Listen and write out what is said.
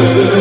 Senhor.